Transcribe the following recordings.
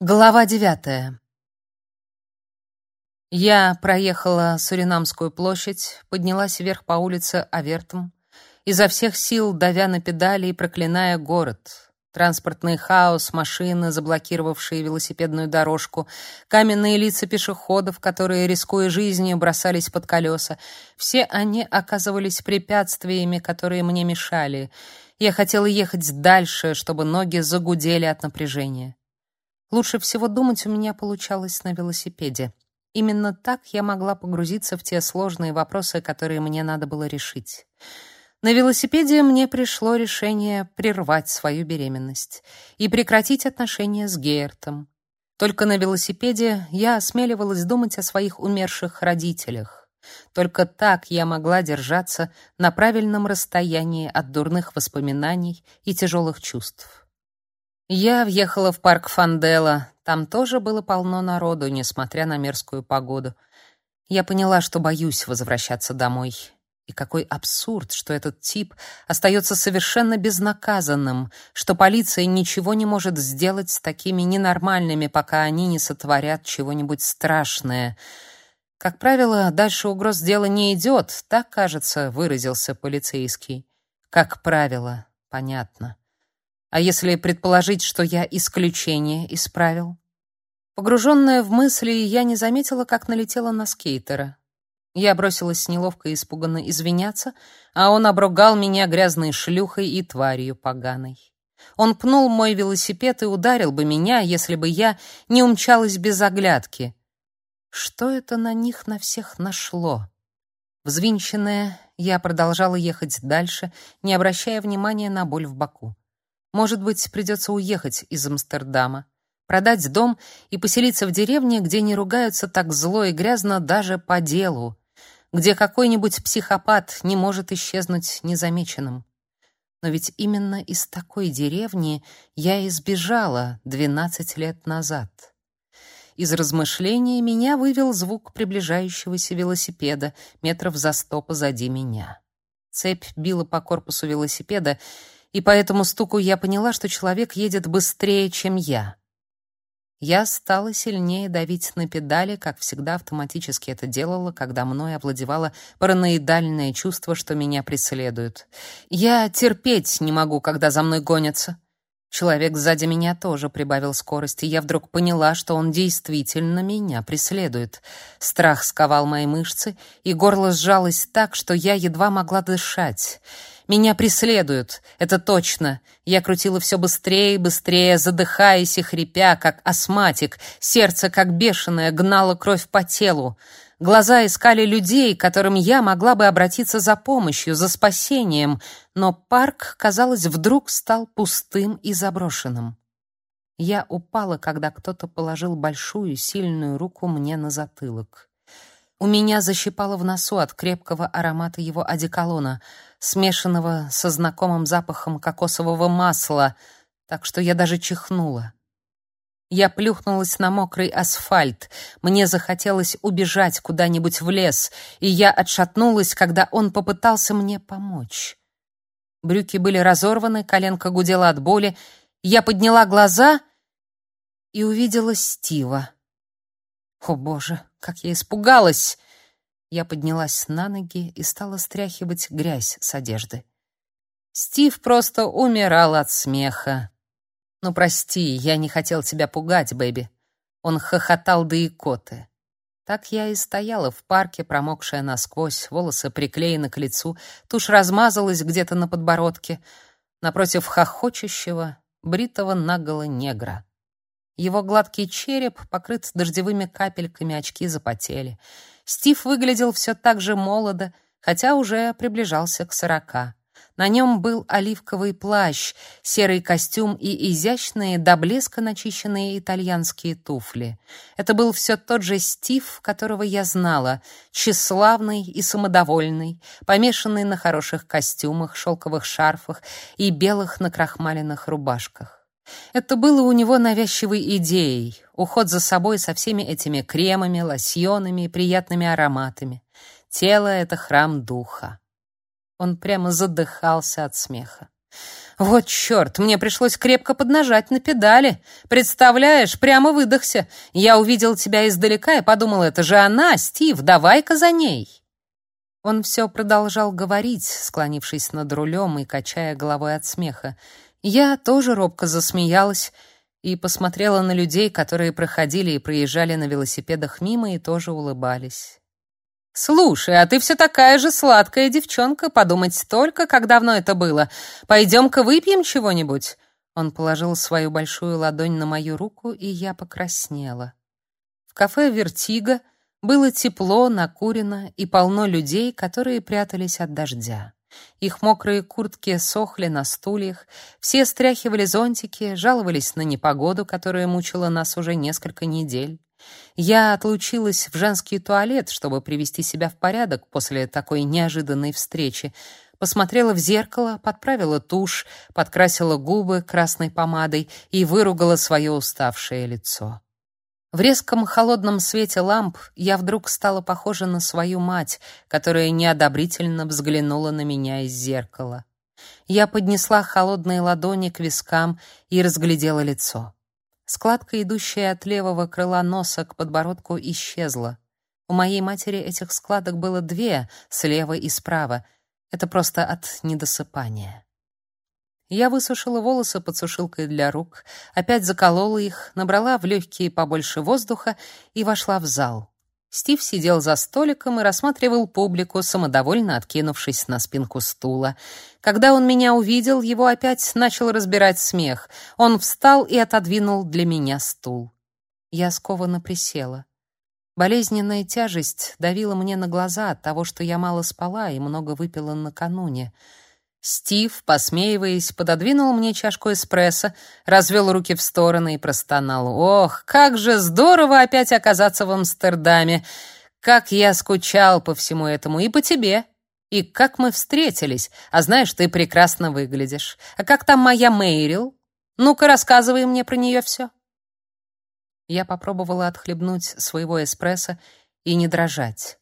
Глава девятая. Я проехала Суринамскую площадь, поднялась вверх по улице Авертом, изо всех сил давя на педали и проклиная город. Транспортный хаос, машины, заблокировавшие велосипедную дорожку, каменные лица пешеходов, которые, рискуя жизнью, бросались под колеса. Все они оказывались препятствиями, которые мне мешали. Я хотела ехать дальше, чтобы ноги загудели от напряжения. Лучше всего думать у меня получалось на велосипеде. Именно так я могла погрузиться в те сложные вопросы, которые мне надо было решить. На велосипеде мне пришло решение прервать свою беременность и прекратить отношения с Гейертом. Только на велосипеде я осмеливалась думать о своих умерших родителях. Только так я могла держаться на правильном расстоянии от дурных воспоминаний и тяжелых чувств. Я въехала в парк Фандела. Там тоже было полно народу, несмотря на мерзкую погоду. Я поняла, что боюсь возвращаться домой. И какой абсурд, что этот тип остается совершенно безнаказанным, что полиция ничего не может сделать с такими ненормальными, пока они не сотворят чего-нибудь страшное. Как правило, дальше угроз дела не идет, так, кажется, выразился полицейский. Как правило, понятно. А если предположить, что я исключение из правил? Погруженная в мысли, я не заметила, как налетела на скейтера. Я бросилась неловко и испуганно извиняться, а он обругал меня грязной шлюхой и тварью поганой. Он пнул мой велосипед и ударил бы меня, если бы я не умчалась без оглядки. Что это на них на всех нашло? Взвинченная, я продолжала ехать дальше, не обращая внимания на боль в боку. Может быть, придется уехать из Амстердама, продать дом и поселиться в деревне, где не ругаются так зло и грязно даже по делу, где какой-нибудь психопат не может исчезнуть незамеченным. Но ведь именно из такой деревни я избежала 12 лет назад. Из размышлений меня вывел звук приближающегося велосипеда метров за сто позади меня. Цепь била по корпусу велосипеда, и по этому стуку я поняла, что человек едет быстрее, чем я. Я стала сильнее давить на педали, как всегда автоматически это делала, когда мной овладевало параноидальное чувство, что меня преследуют. Я терпеть не могу, когда за мной гонятся. Человек сзади меня тоже прибавил скорости, и я вдруг поняла, что он действительно меня преследует. Страх сковал мои мышцы, и горло сжалось так, что я едва могла дышать. Меня преследуют, это точно. Я крутила все быстрее и быстрее, задыхаясь и хрипя, как астматик. Сердце, как бешеное, гнало кровь по телу. Глаза искали людей, к которым я могла бы обратиться за помощью, за спасением, но парк, казалось, вдруг стал пустым и заброшенным. Я упала, когда кто-то положил большую, сильную руку мне на затылок. У меня защипало в носу от крепкого аромата его одеколона, смешанного со знакомым запахом кокосового масла, так что я даже чихнула. Я плюхнулась на мокрый асфальт. Мне захотелось убежать куда-нибудь в лес, и я отшатнулась, когда он попытался мне помочь. Брюки были разорваны, коленка гудела от боли. Я подняла глаза и увидела Стива. О, боже, как я испугалась! Я поднялась на ноги и стала стряхивать грязь с одежды. Стив просто умирал от смеха. «Ну, прости, я не хотел тебя пугать, бэби». Он хохотал до икоты. Так я и стояла в парке, промокшая насквозь, волосы приклеены к лицу, тушь размазалась где-то на подбородке, напротив хохочущего, бритого наголо негра. Его гладкий череп покрыт дождевыми капельками, очки запотели. Стив выглядел все так же молодо, хотя уже приближался к сорока. На нем был оливковый плащ, серый костюм и изящные до блеска начищенные итальянские туфли. Это был все тот же Стив, которого я знала, тщеславный и самодовольный, помешанный на хороших костюмах, шелковых шарфах и белых накрахмаленных рубашках. Это было у него навязчивой идеей — уход за собой со всеми этими кремами, лосьонами и приятными ароматами. Тело — это храм духа. Он прямо задыхался от смеха. Вот черт, мне пришлось крепко поднажать на педали. Представляешь, прямо выдохся. Я увидел тебя издалека и подумал, это же она, Стив, давай-ка за ней. Он все продолжал говорить, склонившись над рулем и качая головой от смеха. Я тоже робко засмеялась и посмотрела на людей, которые проходили и проезжали на велосипедах мимо и тоже улыбались. «Слушай, а ты все такая же сладкая девчонка, подумать только, как давно это было. Пойдем-ка выпьем чего-нибудь?» Он положил свою большую ладонь на мою руку, и я покраснела. В кафе «Вертиго» было тепло, накурено и полно людей, которые прятались от дождя. Их мокрые куртки сохли на стульях, все стряхивали зонтики, жаловались на непогоду, которая мучила нас уже несколько недель. Я отлучилась в женский туалет, чтобы привести себя в порядок после такой неожиданной встречи. Посмотрела в зеркало, подправила тушь, подкрасила губы красной помадой и выругала свое уставшее лицо. В резком холодном свете ламп я вдруг стала похожа на свою мать, которая неодобрительно взглянула на меня из зеркала. Я поднесла холодные ладони к вискам и разглядела лицо. Складка, идущая от левого крыла носа к подбородку, исчезла. У моей матери этих складок было две, слева и справа. Это просто от недосыпания. Я высушила волосы под сушилкой для рук, опять заколола их, набрала в легкие побольше воздуха и вошла в зал. Стив сидел за столиком и рассматривал публику, самодовольно откинувшись на спинку стула. Когда он меня увидел, его опять начал разбирать смех. Он встал и отодвинул для меня стул. Я скованно присела. Болезненная тяжесть давила мне на глаза от того, что я мало спала и много выпила накануне. Стив, посмеиваясь, пододвинул мне чашку эспрессо, развел руки в стороны и простонал. «Ох, как же здорово опять оказаться в Амстердаме! Как я скучал по всему этому и по тебе!» И как мы встретились. А знаешь, ты прекрасно выглядишь. А как там моя Мейрил? Ну-ка, рассказывай мне про нее все. Я попробовала отхлебнуть своего эспрессо и не дрожать.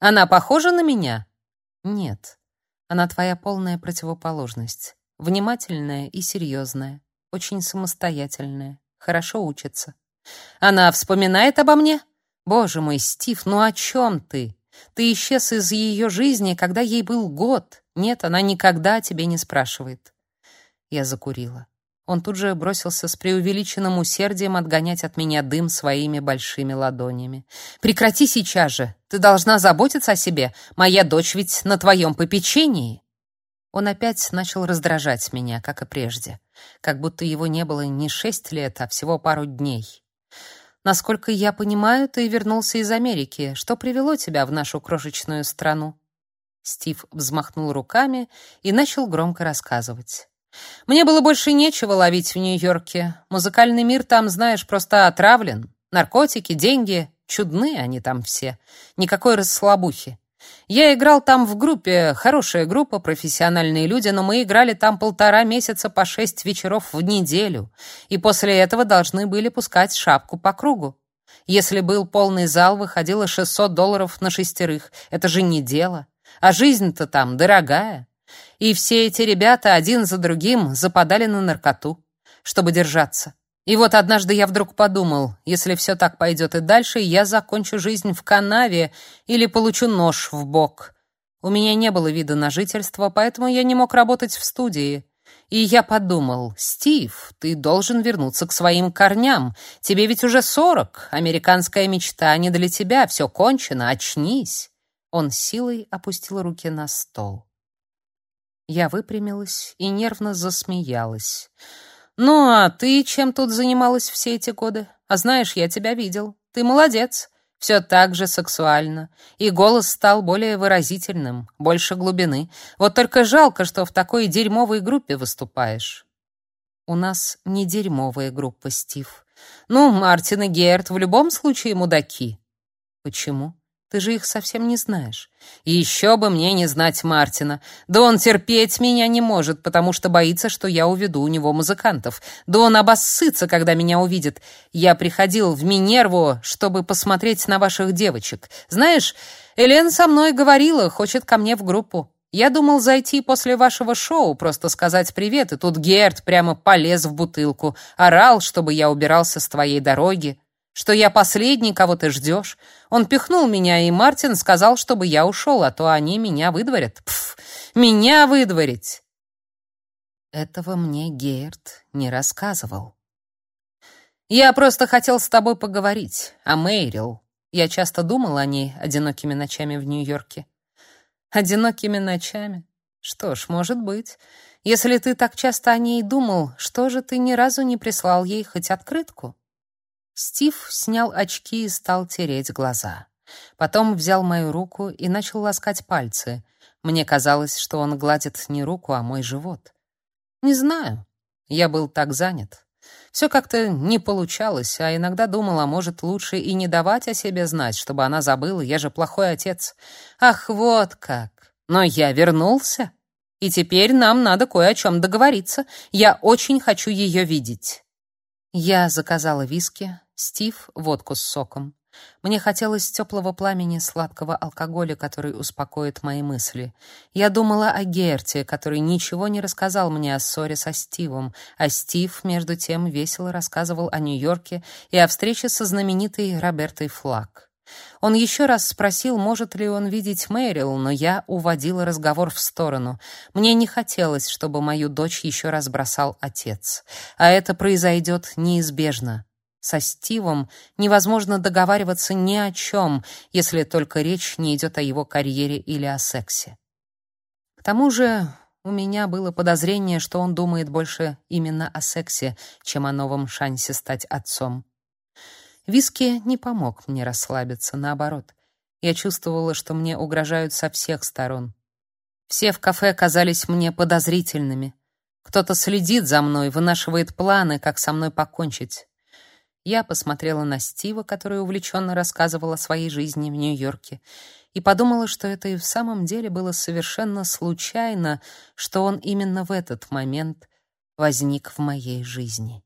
Она похожа на меня? Нет. Она твоя полная противоположность. Внимательная и серьезная, очень самостоятельная, хорошо учится. Она вспоминает обо мне? Боже мой, Стив, ну о чем ты? Ты исчез из ее жизни, когда ей был год. Нет, она никогда о тебе не спрашивает. Я закурила. Он тут же бросился с преувеличенным усердием отгонять от меня дым своими большими ладонями. «Прекрати сейчас же! Ты должна заботиться о себе! Моя дочь ведь на твоем попечении!» Он опять начал раздражать меня, как и прежде. Как будто его не было не шесть лет, а всего пару дней. «Насколько я понимаю, ты вернулся из Америки. Что привело тебя в нашу крошечную страну?» Стив взмахнул руками и начал громко рассказывать. Мне было больше нечего ловить в Нью-Йорке. Музыкальный мир там, знаешь, просто отравлен. Наркотики, деньги, чудны они там все. Никакой расслабухи. Я играл там в группе, хорошая группа, профессиональные люди, но мы играли там полтора месяца по шесть вечеров в неделю, и после этого должны были пускать шапку по кругу. Если был полный зал, выходило 600 долларов на шестерых. Это же не дело. А жизнь-то там дорогая. И все эти ребята один за другим западали на наркоту, чтобы держаться. И вот однажды я вдруг подумал, если все так пойдет и дальше, я закончу жизнь в канаве или получу нож в бок. У меня не было вида на жительство, поэтому я не мог работать в студии. И я подумал, Стив, ты должен вернуться к своим корням. Тебе ведь уже сорок. Американская мечта не для тебя. Все кончено. Очнись. Он силой опустил руки на стол. Я выпрямилась и нервно засмеялась. «Ну, а ты чем тут занималась все эти годы? А знаешь, я тебя видел. Ты молодец. Все так же сексуально. И голос стал более выразительным, больше глубины. Вот только жалко, что в такой дерьмовой группе выступаешь». «У нас не дерьмовая группа, Стив. Ну, Мартин и Герт в любом случае мудаки». «Почему?» Ты же их совсем не знаешь. И еще бы мне не знать Мартина. Да он терпеть меня не может, потому что боится, что я уведу у него музыкантов. Да он обоссытся, когда меня увидит. Я приходил в Минерву, чтобы посмотреть на ваших девочек. Знаешь, Элен со мной говорила, хочет ко мне в группу. Я думал зайти после вашего шоу, просто сказать привет, и тут Герт прямо полез в бутылку, орал, чтобы я убирался с твоей дороги, что я последний, кого ты ждешь. Он пихнул меня, и Мартин сказал, чтобы я ушел, а то они меня выдворят. Пф, меня выдворить!» Этого мне Герт не рассказывал. «Я просто хотел с тобой поговорить о Мэйрил. Я часто думал о ней одинокими ночами в Нью-Йорке. Одинокими ночами? Что ж, может быть. Если ты так часто о ней думал, что же ты ни разу не прислал ей хоть открытку? Стив снял очки и стал тереть глаза. Потом взял мою руку и начал ласкать пальцы. Мне казалось, что он гладит не руку, а мой живот. Не знаю. Я был так занят. Все как-то не получалось, а иногда думала, может, лучше и не давать о себе знать, чтобы она забыла, я же плохой отец. Ах, вот как. Но я вернулся, и теперь нам надо кое о чем договориться. Я очень хочу ее видеть. Я заказала виски, Стив — водку с соком. Мне хотелось теплого пламени сладкого алкоголя, который успокоит мои мысли. Я думала о Герте, который ничего не рассказал мне о ссоре со Стивом, а Стив, между тем, весело рассказывал о Нью-Йорке и о встрече со знаменитой Робертой Флак. Он еще раз спросил, может ли он видеть Мэрил, но я уводила разговор в сторону. Мне не хотелось, чтобы мою дочь еще раз бросал отец. А это произойдет неизбежно. Со Стивом невозможно договариваться ни о чем, если только речь не идет о его карьере или о сексе. К тому же у меня было подозрение, что он думает больше именно о сексе, чем о новом шансе стать отцом. Виски не помог мне расслабиться, наоборот. Я чувствовала, что мне угрожают со всех сторон. Все в кафе казались мне подозрительными. Кто-то следит за мной, вынашивает планы, как со мной покончить. Я посмотрела на Стива, который увлеченно рассказывал о своей жизни в Нью-Йорке, и подумала, что это и в самом деле было совершенно случайно, что он именно в этот момент возник в моей жизни.